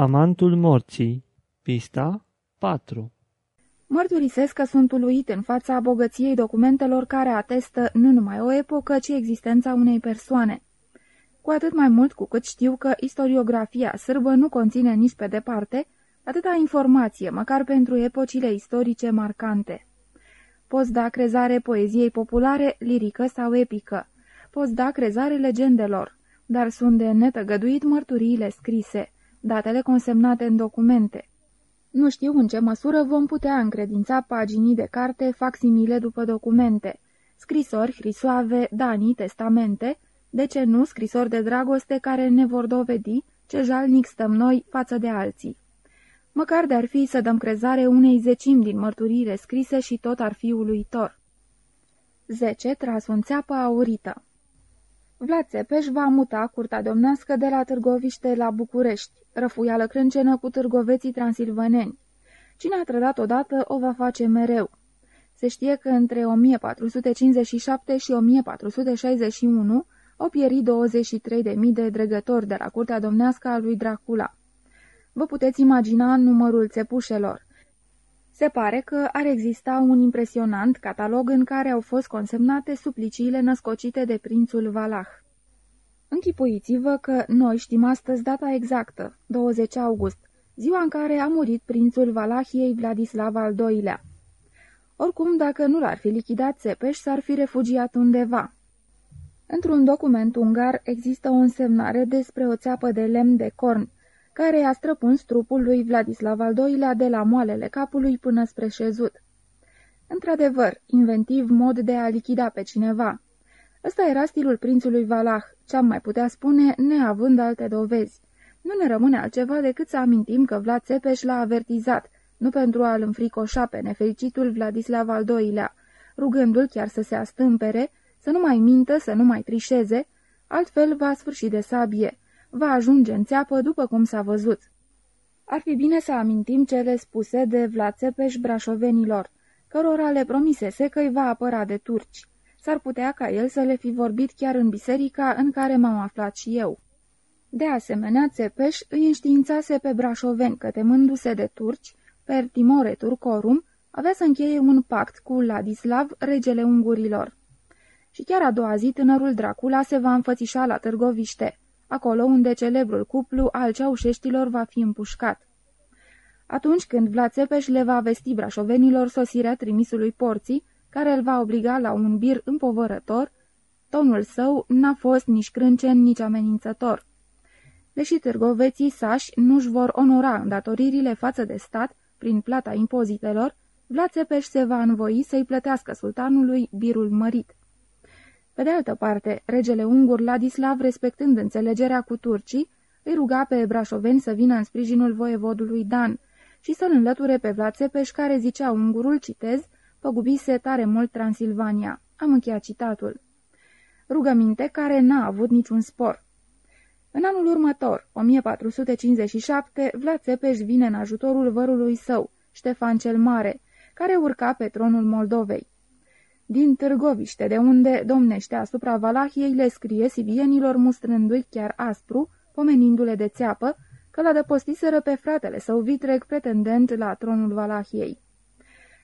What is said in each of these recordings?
Amantul morții Pista 4 Mărturisesc că sunt uluit în fața bogăției documentelor care atestă nu numai o epocă, ci existența unei persoane. Cu atât mai mult cu cât știu că istoriografia sârbă nu conține nici pe departe atâta informație, măcar pentru epocile istorice marcante. Poți da crezare poeziei populare, lirică sau epică. Poți da crezare legendelor, dar sunt de netăgăduit mărturiile scrise, datele consemnate în documente. Nu știu în ce măsură vom putea încredința paginii de carte facsimile după documente, scrisori, hrisoave, danii, testamente, de ce nu scrisori de dragoste care ne vor dovedi ce jalnic stăm noi față de alții. Măcar de-ar fi să dăm crezare unei zecimi din mărturiile scrise și tot ar fi uluitor. 10. Trasul țeapă aurită Vlad Țepeș va muta curtea domnească de la Târgoviște la București, răfuială crâncenă cu târgoveții transilvaneni. Cine a trădat odată o va face mereu. Se știe că între 1457 și 1461 au pierit 23.000 de dregători de la curtea domnească a lui Dracula. Vă puteți imagina numărul țepușelor. Se pare că ar exista un impresionant catalog în care au fost consemnate supliciile născocite de prințul Valah. Închipuiți-vă că noi știm astăzi data exactă, 20 august, ziua în care a murit prințul Valahiei Vladislav al II-lea. Oricum, dacă nu l-ar fi lichidat Țepeș, s-ar fi refugiat undeva. Într-un document ungar există o însemnare despre o țeapă de lemn de corn, care a străpuns trupul lui Vladislav al II-lea de la moalele capului până spre șezut. Într-adevăr, inventiv mod de a lichida pe cineva. Ăsta era stilul prințului Valah, ce-am mai putea spune, neavând alte dovezi. Nu ne rămâne altceva decât să amintim că Vlad Țepeș l-a avertizat, nu pentru a-l înfricoșa pe nefericitul Vladislav al II-lea, rugându-l chiar să se astâmpere, să nu mai mintă, să nu mai trișeze, altfel va sfârși de sabie, va ajunge în țeapă după cum s-a văzut. Ar fi bine să amintim cele spuse de Vlad Țepeș brașovenilor, cărora le promisese că îi va apăra de turci. S-ar putea ca el să le fi vorbit chiar în biserica în care m-am aflat și eu. De asemenea, Țepeș îi înștiințase pe brașoveni că temându-se de turci, per timore turcorum, avea să încheie un pact cu Ladislav, regele ungurilor. Și chiar a doua zi tânărul Dracula se va înfățișa la Târgoviște, acolo unde celebrul cuplu al ceaușeștilor va fi împușcat. Atunci când Vlad Țepeș le va vesti brașovenilor sosirea trimisului porții, care îl va obliga la un bir împovărător, tonul său n-a fost nici crâncen, nici amenințător. Deși târgoveții sași nu-și vor onora îndatoririle față de stat prin plata impozitelor, Vlad Țepeș se va învoi să-i plătească sultanului birul mărit. Pe de altă parte, regele ungur Ladislav, respectând înțelegerea cu turcii, îi ruga pe brașoveni să vină în sprijinul voievodului Dan și să-l înlăture pe Vlad Țepeș, care zicea ungurul, citez, păgubise tare mult Transilvania. Am încheiat citatul. Rugăminte care n-a avut niciun spor. În anul următor, 1457, Vlad Țepeș vine în ajutorul vărului său, Ștefan cel Mare, care urca pe tronul Moldovei. Din Târgoviște, de unde domnește asupra Valahiei, le scrie sibienilor mustrându-i chiar aspru, pomenindu-le de țeapă, că l-a dăpostiseră pe fratele său vitreg pretendent la tronul Valahiei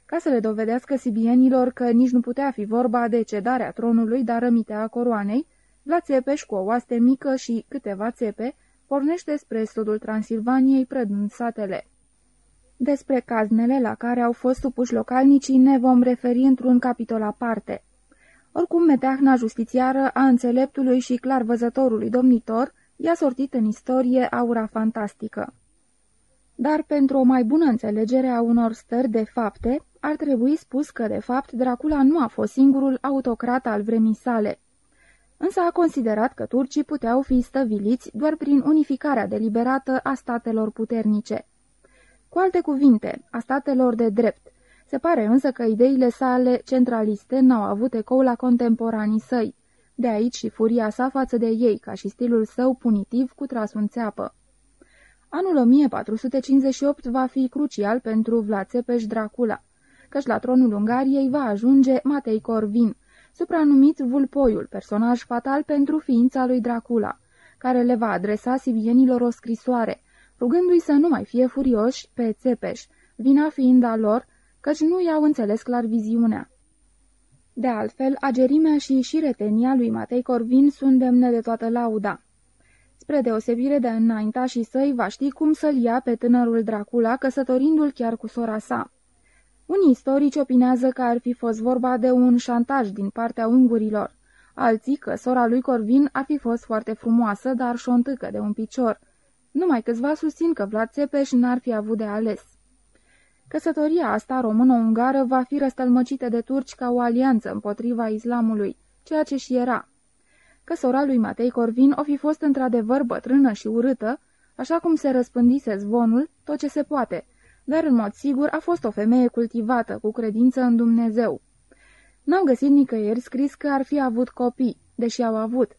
ca să le dovedească sibienilor că nici nu putea fi vorba de cedarea tronului, dar rămitea coroanei, Vlad Țepeș cu o oaste mică și câteva țepe pornește spre sudul Transilvaniei prădând satele. Despre caznele la care au fost supuși localnicii ne vom referi într-un capitol aparte. Oricum, meteahna justițiară a înțeleptului și clar văzătorului domnitor i-a sortit în istorie aura fantastică. Dar pentru o mai bună înțelegere a unor stări de fapte, ar trebui spus că, de fapt, Dracula nu a fost singurul autocrat al vremii sale. Însă a considerat că turcii puteau fi stăviliți doar prin unificarea deliberată a statelor puternice. Cu alte cuvinte, a statelor de drept. Se pare însă că ideile sale centraliste n-au avut ecou la contemporanii săi. De aici și furia sa față de ei, ca și stilul său punitiv cu trasul în țeapă. Anul 1458 va fi crucial pentru Vlad Țepeș Dracula căci la tronul Ungariei va ajunge Matei Corvin, supranumit Vulpoiul, personaj fatal pentru ființa lui Dracula, care le va adresa sibienilor o scrisoare, rugându-i să nu mai fie furioși pe Țepeș, vina fiind a lor, căci nu i-au înțeles clar viziunea. De altfel, agerimea și șiretenia lui Matei Corvin sunt demne de toată lauda. Spre deosebire de înaintașii săi, va ști cum să-l ia pe tânărul Dracula, căsătorindu-l chiar cu sora sa. Unii istorici opinează că ar fi fost vorba de un șantaj din partea ungurilor, alții că sora lui Corvin ar fi fost foarte frumoasă, dar șontâcă de un picior. Numai câțiva susțin că Vlad Țepeș n-ar fi avut de ales. Căsătoria asta română-ungară va fi răstălmăcită de turci ca o alianță împotriva islamului, ceea ce și era. Că sora lui Matei Corvin o fi fost într-adevăr bătrână și urâtă, așa cum se răspândise zvonul, tot ce se poate, dar în mod sigur a fost o femeie cultivată, cu credință în Dumnezeu. N-au găsit nicăieri scris că ar fi avut copii, deși au avut.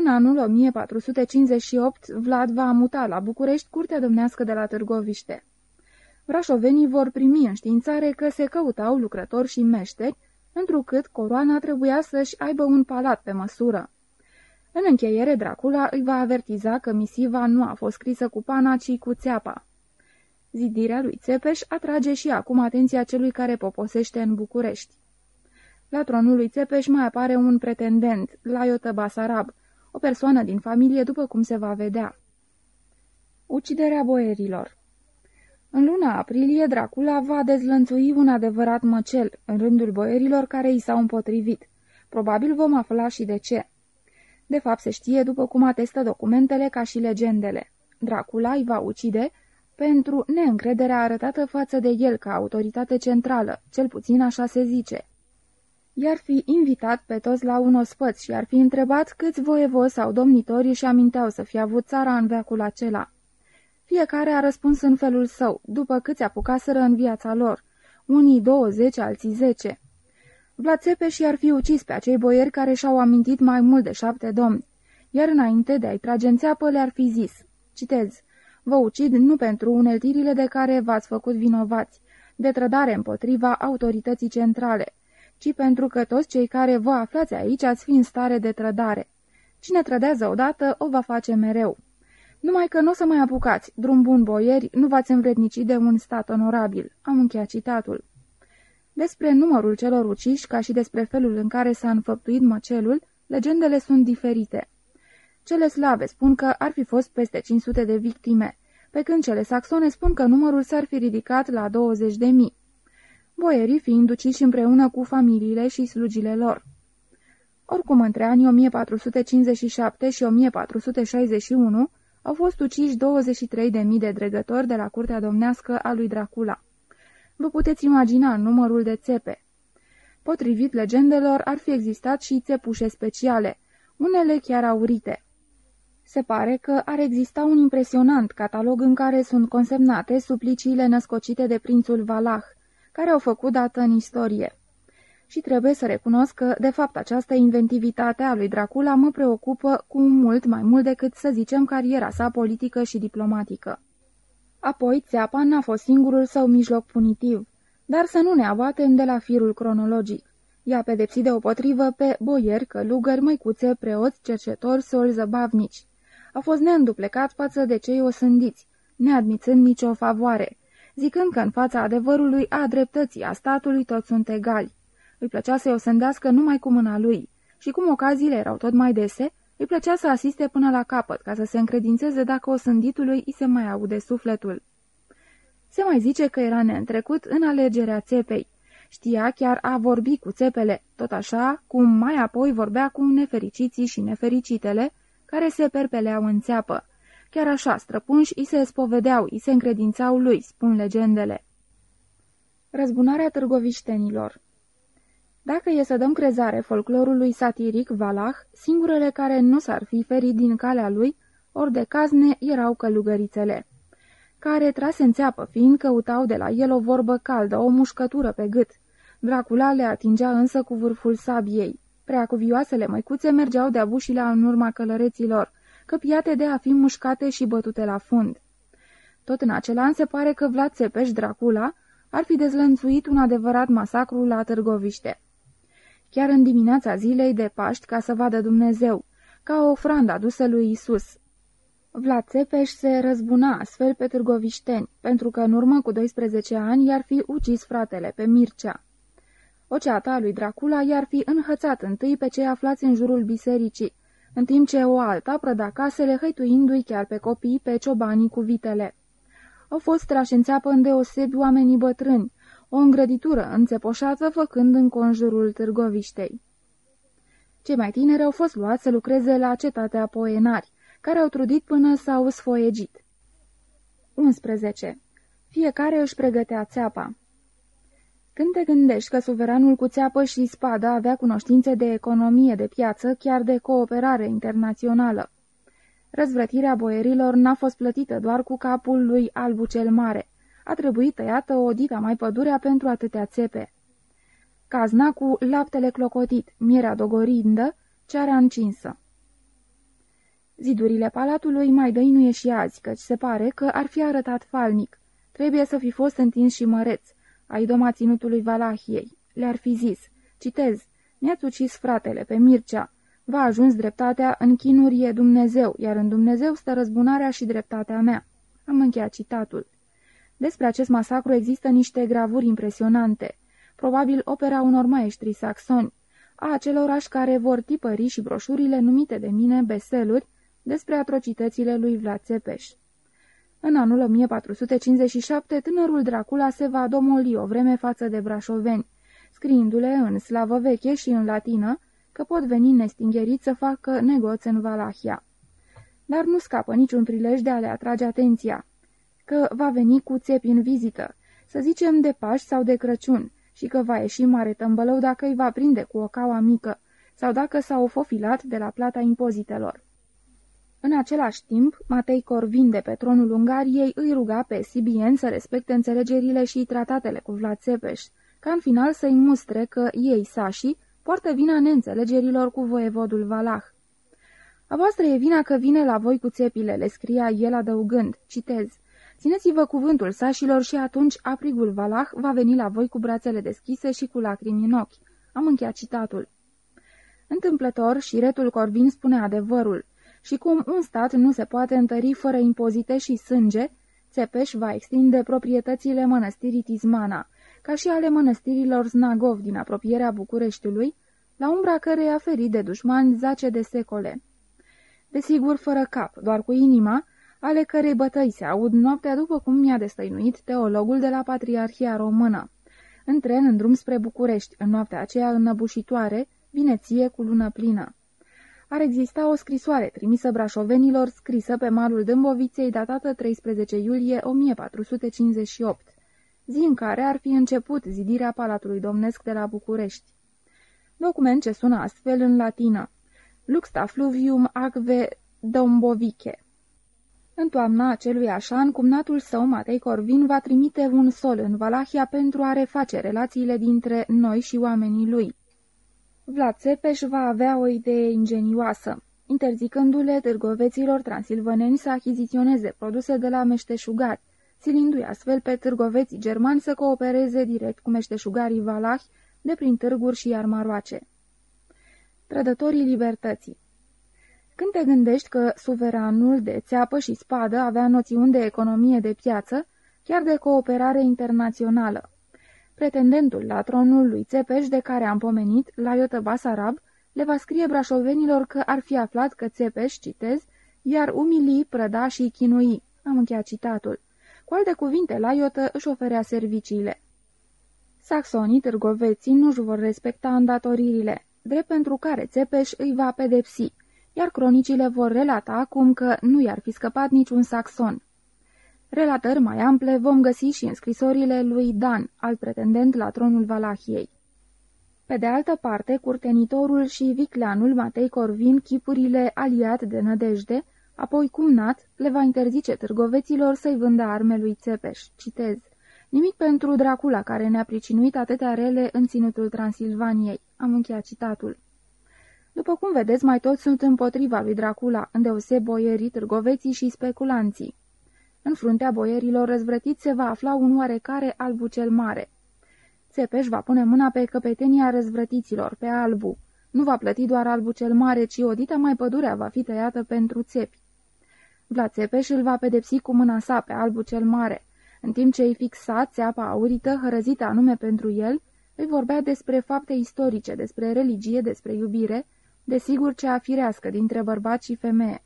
În anul 1458, Vlad va muta la București curtea domnească de la Târgoviște. Brașovenii vor primi înștiințare că se căutau lucrători și meșteri, întrucât coroana trebuia să-și aibă un palat pe măsură. În încheiere, Dracula îi va avertiza că misiva nu a fost scrisă cu pana, ci cu țeapa. Zidirea lui Țepeș atrage și acum atenția celui care poposește în București. La tronul lui Țepeș mai apare un pretendent, Laiotă Basarab, o persoană din familie după cum se va vedea. Uciderea boierilor În luna aprilie, Dracula va dezlănțui un adevărat măcel în rândul boierilor care i s-au împotrivit. Probabil vom afla și de ce. De fapt, se știe după cum atestă documentele ca și legendele. Dracula îi va ucide pentru neîncrederea arătată față de el ca autoritate centrală, cel puțin așa se zice. I-ar fi invitat pe toți la un ospăț și ar fi întrebat câți voievozi sau domnitori își aminteau să fie avut țara în veacul acela. Fiecare a răspuns în felul său, după câți apucaseră în viața lor, unii douăzeci, alții zece. Vlad Țepeș i-ar fi ucis pe acei boieri care și-au amintit mai mult de șapte domni, iar înainte de a-i trage în țeapă le-ar fi zis, citez, Vă ucid nu pentru uneltirile de care v-ați făcut vinovați, de trădare împotriva autorității centrale, ci pentru că toți cei care vă aflați aici ați fi în stare de trădare. Cine trădează odată, o va face mereu. Numai că nu o să mai apucați, drum bun boieri, nu v-ați învrednici de un stat onorabil. Am încheiat citatul. Despre numărul celor uciși, ca și despre felul în care s-a înfăptuit măcelul, legendele sunt diferite. Cele slave spun că ar fi fost peste 500 de victime, pe când cele saxone spun că numărul s-ar fi ridicat la 20 de mii. Boierii fiind uciși împreună cu familiile și slugile lor. Oricum, între anii 1457 și 1461 au fost uciși 23.000 de dregători de la curtea domnească a lui Dracula. Vă puteți imagina numărul de țepe. Potrivit legendelor, ar fi existat și țepușe speciale, unele chiar aurite. Se pare că ar exista un impresionant catalog în care sunt consemnate supliciile născocite de prințul Valah, care au făcut dată în istorie. Și trebuie să recunosc că, de fapt, această inventivitate a lui Dracula mă preocupă cu mult mai mult decât, să zicem, cariera sa politică și diplomatică. Apoi, țeapa n-a fost singurul său mijloc punitiv, dar să nu ne abatem de la firul cronologic. Ea pedepsi deopotrivă pe boieri, călugări, măicuțe, preoți, cercetori, soli zăbavnici a fost neînduplecat față de cei osândiți, neadmițând nicio favoare, zicând că în fața adevărului a dreptății a statului toți sunt egali. Îi plăcea să-i osândească numai cu mâna lui și cum ocaziile erau tot mai dese, îi plăcea să asiste până la capăt ca să se încredințeze dacă osânditului îi se mai aude sufletul. Se mai zice că era neîntrecut în alegerea țepei. Știa chiar a vorbi cu țepele, tot așa cum mai apoi vorbea cu nefericiții și nefericitele, care se perpeleau în țeapă. Chiar așa, străpunși, îi se spovedeau, îi se încredințau lui, spun legendele. Răzbunarea târgoviștenilor Dacă e să dăm crezare folclorului satiric Valah, singurele care nu s-ar fi ferit din calea lui, ori de cazne, erau călugărițele care, trase în țeapă, fiind căutau de la el o vorbă caldă, o mușcătură pe gât. Dracula le atingea însă cu vârful sabiei. Preacuvioasele măicuțe mergeau de-a bușilea în urma călăreților, căpiate de a fi mușcate și bătute la fund. Tot în acel an se pare că Vlad Țepeș Dracula ar fi dezlănțuit un adevărat masacru la Târgoviște. Chiar în dimineața zilei de Paști ca să vadă Dumnezeu, ca o ofrandă adusă lui Isus. Vlad Țepeș se răzbuna astfel pe târgovișteni, pentru că în urmă cu 12 ani i-ar fi ucis fratele pe Mircea. O ceata a lui Dracula i-ar fi înhățat întâi pe cei aflați în jurul bisericii, în timp ce o alta prăda casele hăituindu-i chiar pe copii, pe ciobanii cu vitele. Au fost trași în țeapă îndeosebi oamenii bătrâni, o îngrăditură înțepoșată făcând în conjurul Târgoviștei. Cei mai tineri au fost luați să lucreze la cetatea Poenari, care au trudit până s-au sfoiegit. 11. Fiecare își pregătea țeapa. Când te gândești că suveranul cu țeapă și spadă avea cunoștințe de economie de piață, chiar de cooperare internațională. Răzvrătirea boierilor n-a fost plătită doar cu capul lui Albu cel Mare. A trebuit tăiată o dita mai pădurea pentru atâtea țepe. Cazna cu laptele clocotit, mierea dogorindă, ceara încinsă. Zidurile palatului mai dăinuie și azi, căci se pare că ar fi arătat falnic. Trebuie să fi fost întins și măreț. Aidoma ținutului Valahiei. Le-ar fi zis, citez, mi-ați ucis fratele pe Mircea. Va ajuns dreptatea, în chinurie Dumnezeu, iar în Dumnezeu stă răzbunarea și dreptatea mea. Am încheiat citatul. Despre acest masacru există niște gravuri impresionante, probabil opera unor maestri saxoni, a acelorași care vor tipări și broșurile numite de mine beseluri despre atrocitățile lui Vlad Țepeș. În anul 1457, tânărul Dracula se va domoli o vreme față de brașoveni, scriindu-le în slavă veche și în latină că pot veni nestingheriți să facă negoț în Valahia. Dar nu scapă niciun prilej de a le atrage atenția, că va veni cu țepi în vizită, să zicem de Paști sau de Crăciun, și că va ieși mare tămbălău dacă îi va prinde cu o caua mică sau dacă s-au fofilat de la plata impozitelor. În același timp, Matei Corvin de pe tronul Ungariei îi ruga pe Sibien să respecte înțelegerile și tratatele cu Vlad Țepeș, ca în final să-i mustre că ei, sașii, poartă vina neînțelegerilor cu voievodul Valah. A voastră e vina că vine la voi cu țepile, le scria el adăugând, citez, Țineți-vă cuvântul sașilor și atunci aprigul Valah va veni la voi cu brațele deschise și cu lacrimi în ochi. Am încheiat citatul. Întâmplător, și retul Corvin spune adevărul și cum un stat nu se poate întări fără impozite și sânge, Țepeș va extinde proprietățile mănăstirii Tizmana, ca și ale mănăstirilor Znagov din apropierea Bucureștiului, la umbra căreia ferit de dușmani zace de secole. Desigur, fără cap, doar cu inima, ale cărei bătăi se aud noaptea după cum mi-a destăinuit teologul de la Patriarhia Română. În tren, în drum spre București, în noaptea aceea înnăbușitoare, vineție cu lună plină ar exista o scrisoare trimisă brașovenilor scrisă pe malul Dâmboviței datată 13 iulie 1458, zi în care ar fi început zidirea Palatului Domnesc de la București. Document ce sună astfel în latină. Luxta fluvium acve Dombovice. În toamna acelui așan, cumnatul său, Matei Corvin, va trimite un sol în Valahia pentru a reface relațiile dintre noi și oamenii lui. Vlad Țepeș va avea o idee ingenioasă, interzicându-le târgoveților transilvaneni să achiziționeze produse de la meșteșugari, silindu-i astfel pe târgoveții germani să coopereze direct cu meșteșugarii valahi de prin târguri și armaroace. Trădătorii libertății Când te gândești că suveranul de țeapă și spadă avea noțiuni de economie de piață, chiar de cooperare internațională, Pretendentul la tronul lui Țepeș, de care am pomenit, la Iotă Basarab, le va scrie brașovenilor că ar fi aflat că Țepeș, citez, iar umili, prăda și chinui. Am încheiat citatul. Cu alte cuvinte, la Iotă își oferea serviciile. Saxonii, târgoveții, nu-și vor respecta îndatoririle, drept pentru care Țepeș îi va pedepsi, iar cronicile vor relata cum că nu i-ar fi scăpat niciun saxon. Relatări mai ample vom găsi și în scrisorile lui Dan, alt pretendent la tronul Valahiei. Pe de altă parte, curtenitorul și vicleanul Matei Corvin, chipurile aliat de nădejde, apoi cumnat, le va interzice târgoveților să-i vândă arme lui Țepeș. Citez. Nimic pentru Dracula, care ne-a pricinuit atâtea rele în ținutul Transilvaniei. Am încheiat citatul. După cum vedeți, mai toți sunt împotriva lui Dracula, îndeose boierii, târgoveții și speculanții. În fruntea boierilor răzvrătiți se va afla un oarecare albu cel mare. Țepeș va pune mâna pe căpetenia răzvrătiților, pe albu. Nu va plăti doar albu cel mare, ci odita mai pădurea va fi tăiată pentru țepi. Vlad Țepeș îl va pedepsi cu mâna sa pe albul cel mare, în timp ce îi fixa țeapa aurită, hărăzită anume pentru el, îi vorbea despre fapte istorice, despre religie, despre iubire, desigur cea firească dintre bărbat și femeie.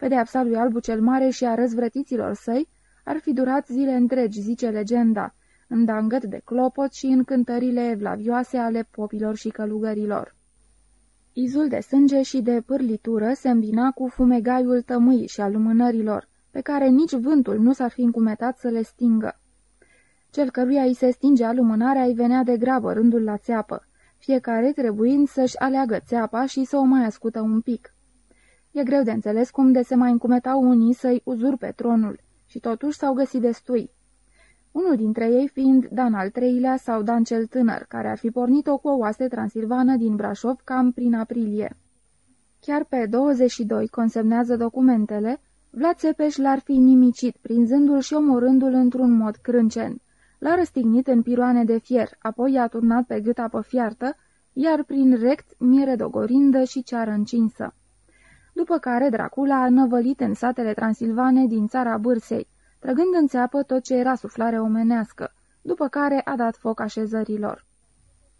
Pedeapsa lui Albu cel Mare și a răzvrătiților săi ar fi durat zile întregi, zice legenda, în dangăt de clopot și în cântările evlavioase ale popilor și călugărilor. Izul de sânge și de pârlitură se îmbina cu fumegaiul tămâii și al lumânărilor, pe care nici vântul nu s-ar fi încumetat să le stingă. Cel căruia îi se stingea lumânarea îi venea de grabă rândul la țeapă, fiecare trebuind să-și aleagă țeapa și să o mai ascută un pic. E greu de înțeles cum de se mai încumetau unii să-i uzurpe tronul, și totuși s-au găsit destui. Unul dintre ei fiind Dan al treilea sau Dan cel tânăr, care ar fi pornit-o cu o oaste transilvană din Brașov cam prin aprilie. Chiar pe 22, consemnează documentele, Vlad Țepeș l-ar fi nimicit, prinzându-l și omorându-l într-un mod crâncen. L-a răstignit în piroane de fier, apoi i-a turnat pe gât apă fiartă, iar prin rect miere dogorindă și ceară încinsă. După care Dracula a năvălit în satele transilvane din țara Bârsei, trăgând în țeapă tot ce era suflare omenească, după care a dat foc așezărilor.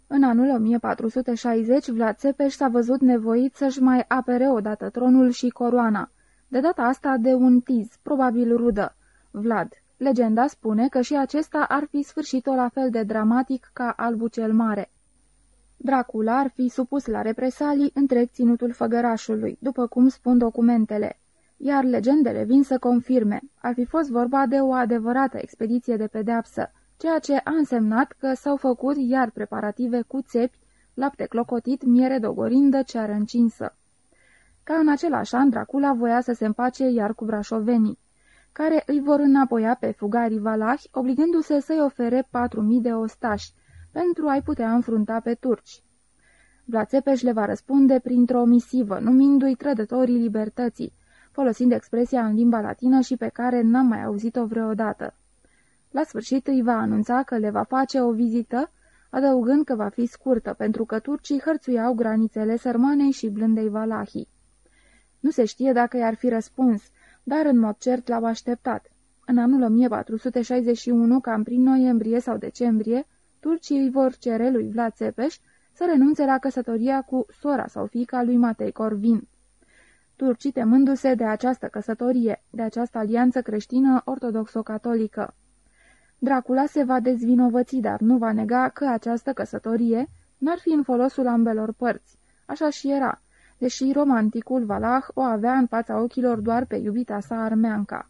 În anul 1460, Vlad Țepeș s-a văzut nevoit să-și mai apere odată tronul și coroana, de data asta de un tiz, probabil rudă, Vlad. Legenda spune că și acesta ar fi sfârșit-o la fel de dramatic ca Albu cel Mare. Dracula ar fi supus la represalii întreg ținutul făgărașului, după cum spun documentele, iar legendele vin să confirme. Ar fi fost vorba de o adevărată expediție de pedeapsă, ceea ce a însemnat că s-au făcut iar preparative cu țepi, lapte clocotit, miere dogorindă, ceară încinsă. Ca în același an, Dracula voia să se împace iar cu brașovenii, care îi vor înapoia pe fugarii valahi, obligându-se să-i ofere 4.000 de ostași, pentru a-i putea înfrunta pe turci. Vlațepeș le va răspunde printr-o misivă, numindu-i trădătorii libertății, folosind expresia în limba latină și pe care n-am mai auzit-o vreodată. La sfârșit îi va anunța că le va face o vizită, adăugând că va fi scurtă, pentru că turcii hărțuiau granițele sărmanei și blândei valahii. Nu se știe dacă i-ar fi răspuns, dar în mod cert l-au așteptat. În anul 1461, cam prin noiembrie sau decembrie, turcii îi vor cere lui Vlad Țepeș să renunțe la căsătoria cu sora sau fica lui Matei Corvin. Turcii temându-se de această căsătorie, de această alianță creștină ortodoxo-catolică. Dracula se va dezvinovăți, dar nu va nega că această căsătorie n-ar fi în folosul ambelor părți. Așa și era, deși romanticul Valah o avea în fața ochilor doar pe iubita sa armeanca.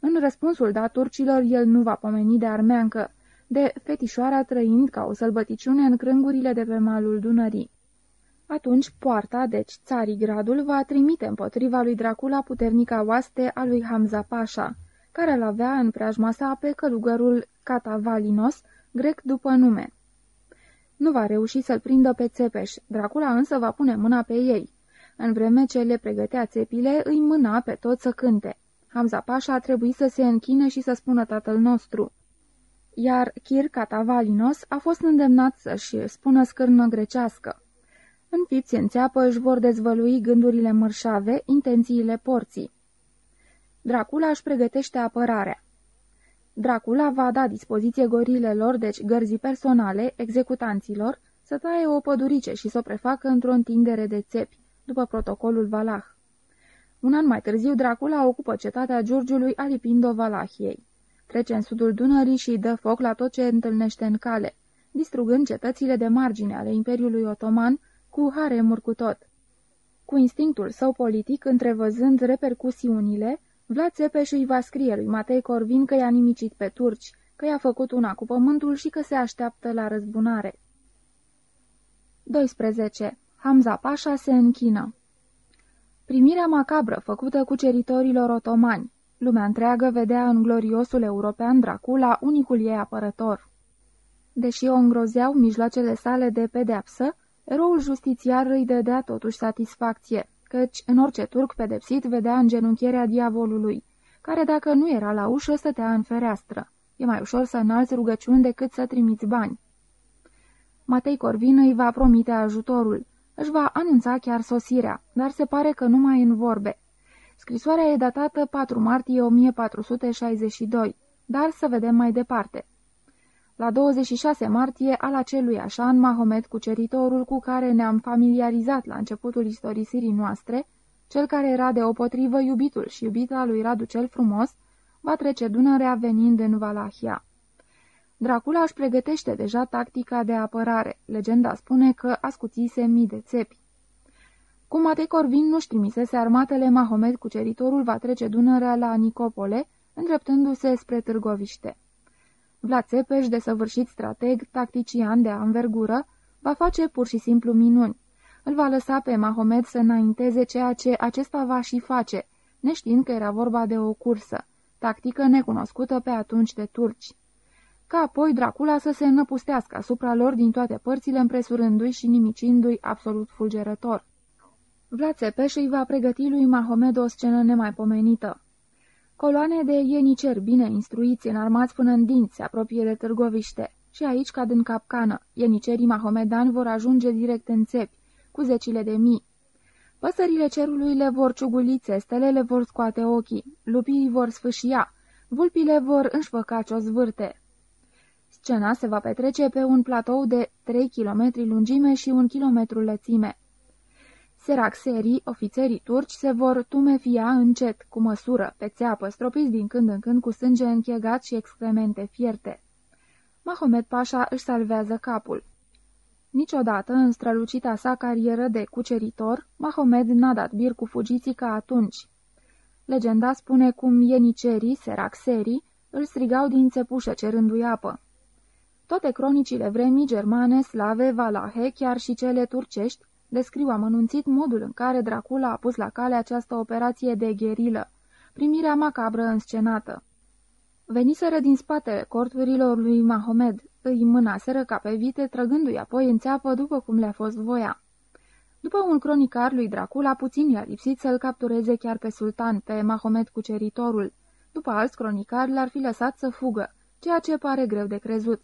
În răspunsul dat turcilor, el nu va pomeni de armeancă, de fetișoara trăind ca o sălbăticiune în crângurile de pe malul Dunării. Atunci poarta, deci gradul va trimite împotriva lui Dracula puternica oaste a lui Hamza Pasha, care îl avea în preajma sa pe călugărul Catavalinos, grec după nume. Nu va reuși să-l prindă pe Țepeș, Dracula însă va pune mâna pe ei. În vreme ce le pregătea țepile, îi mâna pe tot să cânte. Hamza Pașa a trebuit să se închine și să spună tatăl nostru. Iar Kir Catavalinos a fost îndemnat să-și spună scârnă grecească. Înfiți în țeapă își vor dezvălui gândurile mărșave, intențiile porții. Dracula își pregătește apărarea. Dracula va da dispoziție gorilelor, deci gărzii personale, executanților, să taie o pădurice și să o prefacă într-o întindere de țepi, după protocolul Valah. Un an mai târziu, Dracula ocupă cetatea Giurgiului, alipind-o Valahiei. Trece în sudul Dunării și dă foc la tot ce întâlnește în cale, distrugând cetățile de margine ale Imperiului Otoman cu haremuri cu tot. Cu instinctul său politic, întrevăzând repercusiunile, Vlad Țepeș îi va scrie lui Matei Corvin că i-a nimicit pe turci, că i-a făcut una cu pământul și că se așteaptă la răzbunare. 12. Hamza Pașa se închină Primirea macabră făcută cuceritorilor otomani. Lumea întreagă vedea în gloriosul european Dracula unicul ei apărător. Deși o îngrozeau mijloacele sale de pedeapsă, eroul justițiar îi dădea totuși satisfacție căci în orice turc pedepsit vedea îngenunchierea diavolului, care dacă nu era la ușă stătea în fereastră. E mai ușor să înalți rugăciuni decât să trimiți bani. Matei Corvin îi va promite ajutorul. Își va anunța chiar sosirea, dar se pare că numai în vorbe. Scrisoarea e datată 4 martie 1462, dar să vedem mai departe. La 26 martie al acelui așan, Mahomet, cuceritorul cu care ne-am familiarizat la începutul istorisirii noastre, cel care era deopotrivă iubitul și iubita lui Radu cel frumos, va trece Dunărea venind în Valahia. Dracula își pregătește deja tactica de apărare. Legenda spune că ascuțise mii de țepi. Cum Matei Corvin nu-și trimisese armatele, Mahomet, cuceritorul, va trece Dunărea la Nicopole, îndreptându-se spre Târgoviște. Vlad Țepeș, desăvârșit strateg, tactician de anvergură, va face pur și simplu minuni. Îl va lăsa pe Mahomet să înainteze ceea ce acesta va și face, neștiind că era vorba de o cursă, tactică necunoscută pe atunci de turci. Ca apoi Dracula să se înăpustească asupra lor din toate părțile, împresurându-i și nimicindu-i absolut fulgerător. Vlad Țepeș îi va pregăti lui Mahomed o scenă nemaipomenită. Coloane de ieniceri bine instruiți, înarmați până în dinți, se apropie de Târgoviște. Și aici cad în capcană. Ienicerii mahomedani vor ajunge direct în țepi, cu zecile de mii. Păsările cerului le vor ciuguli țestele, le vor scoate ochii, lupii vor sfâșia, vulpile vor înșfăca zvârte. Scena se va petrece pe un platou de 3 km lungime și 1 km lățime. Seraxerii, ofițerii turci, se vor tumefia încet, cu măsură, pe țeapă, stropiți din când în când cu sânge închegat și excremente fierte. Mahomet Pașa își salvează capul. Niciodată, în strălucita sa carieră de cuceritor, Mahomed n-a dat bir cu fugiții ca atunci. Legenda spune cum ienicerii, seraxerii, îl strigau din țepușă cerându-i apă. Toate cronicile vremii germane, slave, valahe, chiar și cele turcești, descriu amănunțit modul în care Dracula a pus la cale această operație de gherilă, primirea macabră înscenată. Veniseră din spatele corturilor lui Mahomed, îi mânaseră ca pe vite, trăgându-i apoi în țeapă după cum le-a fost voia. După un cronicar lui Dracula, puțin i-a lipsit să-l captureze chiar pe sultan, pe Mahomed cuceritorul. După alți cronicari l-ar fi lăsat să fugă, ceea ce pare greu de crezut.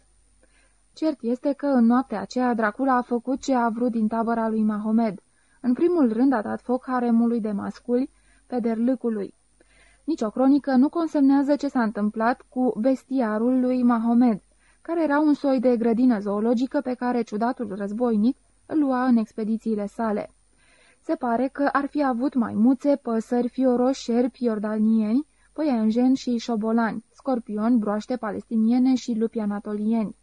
Cert este că în noaptea aceea Dracula a făcut ce a vrut din tabăra lui Mahomed. În primul rând a dat foc haremului de masculi, pe derlâcului. Nici o cronică nu consemnează ce s-a întâmplat cu bestiarul lui Mahomed, care era un soi de grădină zoologică pe care ciudatul războinic îl lua în expedițiile sale. Se pare că ar fi avut maimuțe, păsări, fioroși, șerpi, iordanieni, păianjeni și șobolani, scorpioni, broaște palestiniene și lupi anatolieni.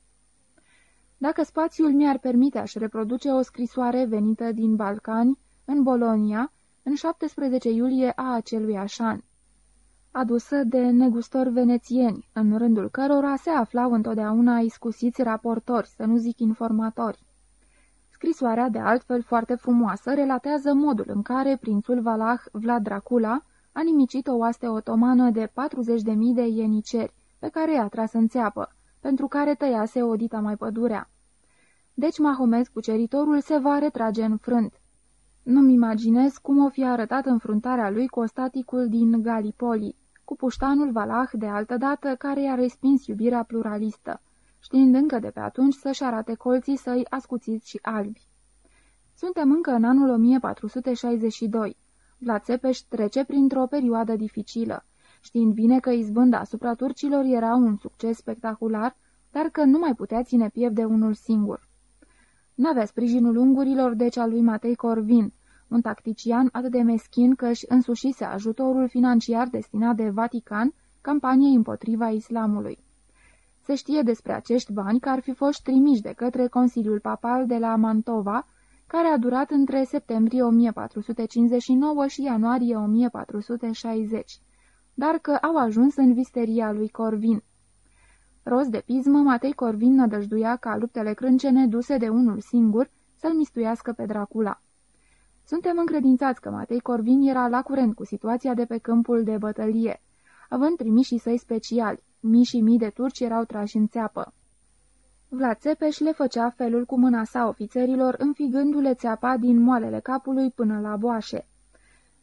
Dacă spațiul mi-ar permite, aș reproduce o scrisoare venită din Balcani, în Bolonia, în 17 iulie a acelui așan, adusă de negustori venețieni, în rândul cărora se aflau întotdeauna iscusiți raportori, să nu zic informatori. Scrisoarea, de altfel foarte frumoasă, relatează modul în care prințul Valah Vlad Dracula a nimicit o oaste otomană de 40.000 de ieniceri, pe care i-a tras în țeapă, pentru care tăiase odita mai pădurea. Deci Mahomet, cuceritorul, se va retrage înfrânt. Nu-mi imaginez cum o fi arătat înfruntarea lui cu ostaticul din Galipoli, cu puștanul Valah de altădată care i-a respins iubirea pluralistă, știind încă de pe atunci să-și arate colții săi ascuțiți și albi. Suntem încă în anul 1462. Vlad Țepeș trece printr-o perioadă dificilă știind bine că izbânda asupra turcilor era un succes spectacular, dar că nu mai putea ține piept de unul singur. N-avea sprijinul ungurilor, deci al lui Matei Corvin, un tactician atât de meschin că își însușise ajutorul financiar destinat de Vatican campaniei împotriva islamului. Se știe despre acești bani că ar fi fost trimiși de către Consiliul Papal de la Mantova, care a durat între septembrie 1459 și ianuarie 1460 dar că au ajuns în visteria lui Corvin. Rost de pismă, Matei Corvin nădăjduia ca luptele crâncene duse de unul singur să-l mistuiască pe Dracula. Suntem încredințați că Matei Corvin era la curent cu situația de pe câmpul de bătălie, având trimișii săi speciali, mii și mii de turci erau trași în țeapă. Vlad Țepeș le făcea felul cu mâna sa ofițerilor, înfigându-le țeapa din moalele capului până la boașe.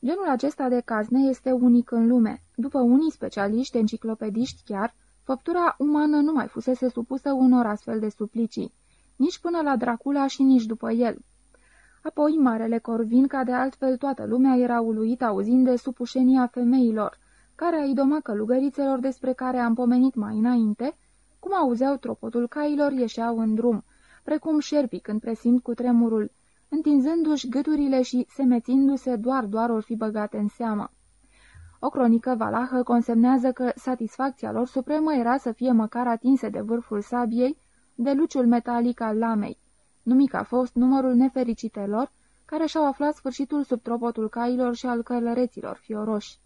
Genul acesta de cazne este unic în lume. După unii specialiști, enciclopediști chiar, făptura umană nu mai fusese supusă unor astfel de suplicii, nici până la Dracula și nici după el. Apoi, Marele Corvin, ca de altfel toată lumea, era uluit auzind de supușenia femeilor, care a idoma călugărițelor despre care am pomenit mai înainte, cum auzeau tropotul cailor, ieșeau în drum, precum șerpii când presimt cu tremurul, întinzându-și gâturile și semețindu-se doar doar or fi băgate în seamă. O cronică valahă consemnează că satisfacția lor supremă era să fie măcar atinse de vârful sabiei, de luciul metalic al lamei. Numic a fost numărul nefericitelor, care și-au aflat sfârșitul sub tropotul cailor și al călăreților fioroși.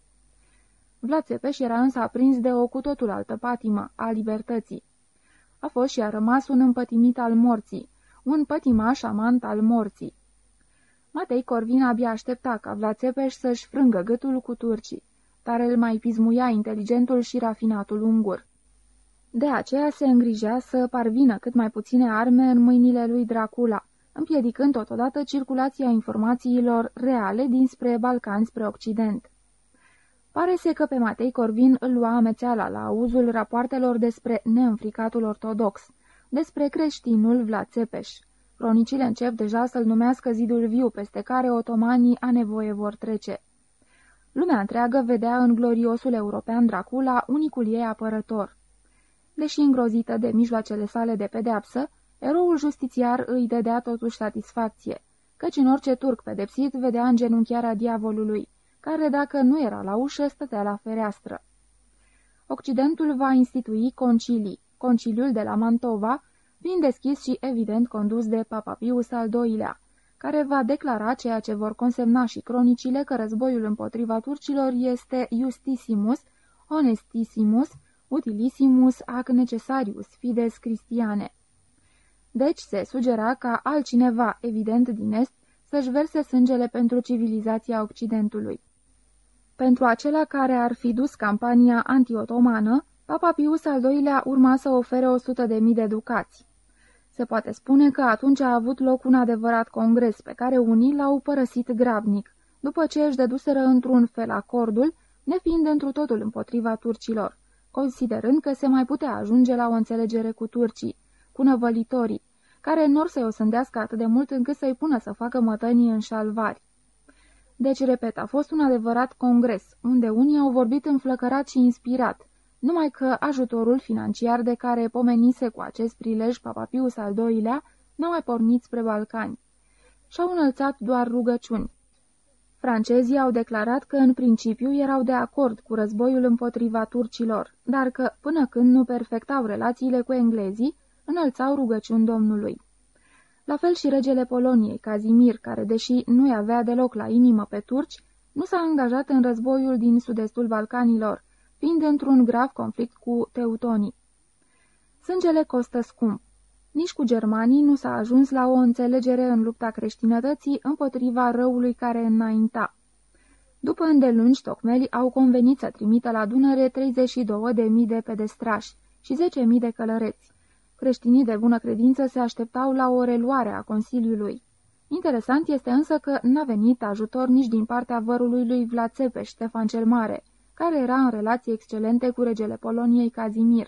Vlad Țepeș era însă aprins de o cu totul altă patimă, a libertății. A fost și a rămas un împătimit al morții, un pătimaș amant al morții. Matei Corvin abia aștepta ca Vlad Țepeș să-și frângă gâtul cu turcii, dar îl mai pismuia inteligentul și rafinatul ungur. De aceea se îngrigea să parvină cât mai puține arme în mâinile lui Dracula, împiedicând totodată circulația informațiilor reale dinspre Balcani spre Occident. Pare se că pe Matei Corvin îl lua amețeala la auzul rapoartelor despre neînfricatul ortodox, despre creștinul Vlad Țepeș. Cronicile încep deja să-l numească zidul viu peste care otomanii a nevoie vor trece. Lumea întreagă vedea în gloriosul european Dracula unicul ei apărător. Deși îngrozită de mijloacele sale de pedeapsă, eroul justițiar îi dădea totuși satisfacție, căci în orice turc pedepsit vedea îngenunchiarea diavolului, care dacă nu era la ușă stătea la fereastră. Occidentul va institui concilii, conciliul de la Mantova, fiind deschis și evident condus de Papa Pius al II-lea, care va declara ceea ce vor consemna și cronicile că războiul împotriva turcilor este justissimus, honestissimus, utilissimus ac necessarius fides Christiane. Deci se sugera ca altcineva, evident din Est, să-și verse sângele pentru civilizația Occidentului. Pentru acela care ar fi dus campania antiotomană, Papa Pius al II-lea urma să ofere 100 de mii de ducați. Se poate spune că atunci a avut loc un adevărat congres pe care unii l-au părăsit grabnic, după ce își deduseră într-un fel acordul, nefiind întru totul împotriva turcilor, considerând că se mai putea ajunge la o înțelegere cu turcii, cu năvălitorii, care nor să-i osândească atât de mult încât să-i pună să facă mătănii în șalvari. Deci, repet, a fost un adevărat congres, unde unii au vorbit înflăcărat și inspirat, numai că ajutorul financiar de care pomenise cu acest prilej Papa Pius al II-lea n-a mai pornit spre Balcani. Și-au înălțat doar rugăciuni. Francezii au declarat că în principiu erau de acord cu războiul împotriva turcilor, dar că, până când nu perfectau relațiile cu englezii, înălțau rugăciuni Domnului. La fel și regele Poloniei, Cazimir, care, deși nu-i avea deloc la inimă pe turci, nu s-a angajat în războiul din sud-estul Balcanilor, fiind într-un grav conflict cu teutonii. Sângele costă scump. Nici cu germanii nu s-a ajuns la o înțelegere în lupta creștinătății împotriva răului care înainta. După îndelungi tocmeli, au convenit să trimită la Dunăre 32.000 de pedestrași și 10.000 de călăreți. Creștinii de bună credință se așteptau la o reluare a Consiliului. Interesant este însă că n-a venit ajutor nici din partea vărului lui Vlad Țepeș, Ștefan cel Mare, care era în relații excelente cu regele Poloniei Kazimir.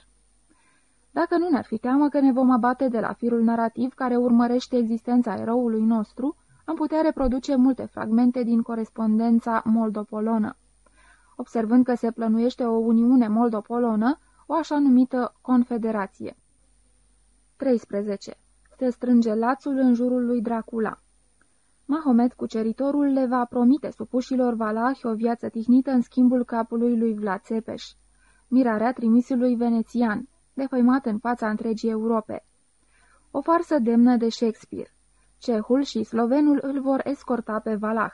Dacă nu ne-ar fi teamă că ne vom abate de la firul narrativ care urmărește existența eroului nostru, am putea reproduce multe fragmente din corespondența moldopolonă. Observând că se plănuiește o uniune moldopolonă, o așa numită confederație. 13. Se strânge lațul în jurul lui Dracula. Mahomet, cuceritorul, le va promite supușilor valahi o viață tihnită în schimbul capului lui Vlad Țepeș. Mirarea trimisului venețian, defăimat în fața întregii Europe. O farsă demnă de Shakespeare. Cehul și slovenul îl vor escorta pe Valah.